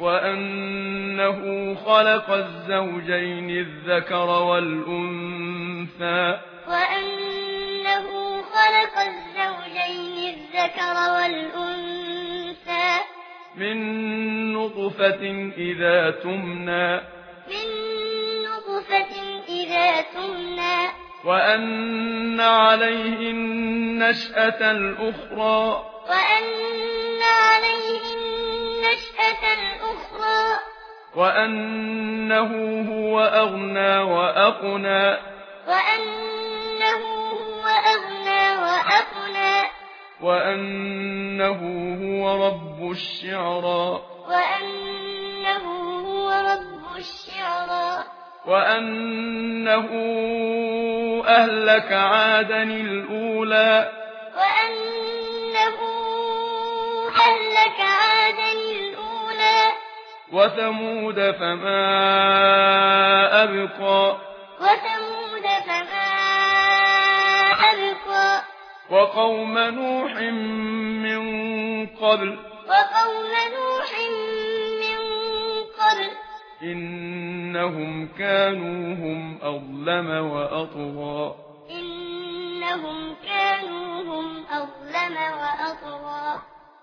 وأنه خلق الزوجين الذكر والأنثى وأنه خلق الزوجين الذكر والأنثى من نطفة إذا تمنى من نطفة إذا تمنى وأن عليه النشأة الأخرى وأن عليه وأنه هو أغنى وأقنى. وأنه هو أغنى وأقنى. وأنه هو رب الشعرى. وأنه هو رب الشعرى. وأنه أهلك عادن الأولى. وثمود فما أبقى. وثمود فما أبقى. وقوم نوح من قبل. وقوم نوح من قبل. إنهم كانوا هم أظلم وأطغى. إنهم كانوا هم أظلم وأطغى.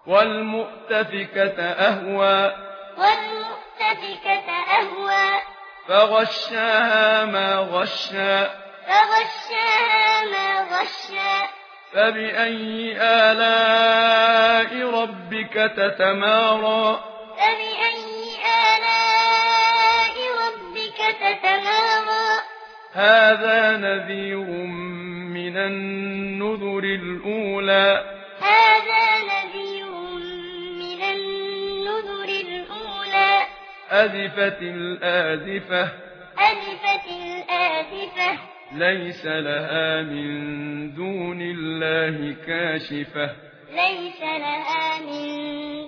والمؤتفكة أهوى. والمؤتفكة أهوى. فغشاها ما غشا. فغشاها ما غشى فبأي آلاء ربك تتمارى. فبأي آلاء ربك تتمارى. هذا نذير من النذر الأولى. أذفت الآذفة أذفت الآذفة ليس لها من دون الله كاشفة ليس لها من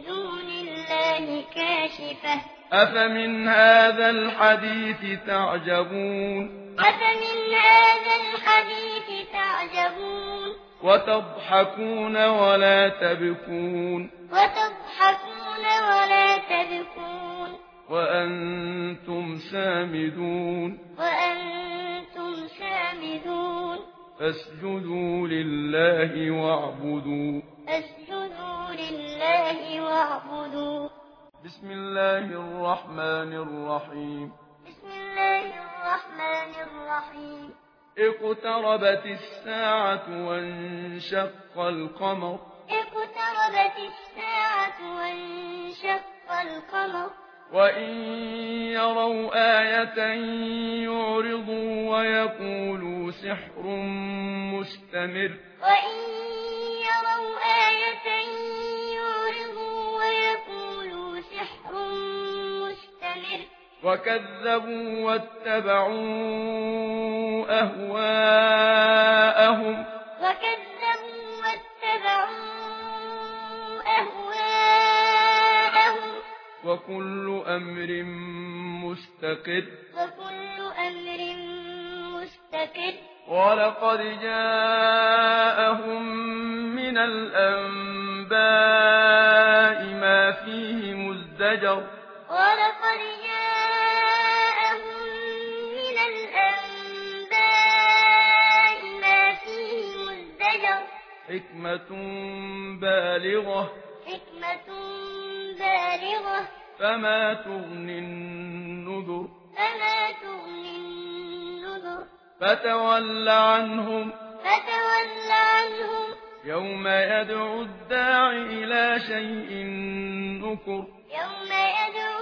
دون الله كاشفة أفمن هذا الحديث تعجبون أفمن هذا الحديث تعجبون وتضحكون ولا تبكون وتضحكون ولا تبكون وأنتم سامدون وأنتم سامدون اسجدوا لله واعبدوا اسجدوا لله واعبدوا بسم الله الرحمن الرحيم بسم الله الرحمن الرحيم اقتربت الساعة وانشق القمر اقتربت الساعة وانشق القمر وإن يروا آية يعرضوا ويقولوا سحر مستمر وإن يروا آية يعرضوا ويقولوا سحر مستمر وكذبوا واتبعوا أهواءهم وكذبوا وكل أمر مستقر وكل أمر مستقر ولقد جاءهم من الأنباء ما فيه مزدجر ولقد جاءهم من الأنباء ما فيه مزدجر حكمة بالغة حكمة بالغة بالغة فما تغني النذر فما تغني النذر. فتول عنهم فتول عنهم. يوم يدعو الداعي إلى شيء نكر يوم يدعو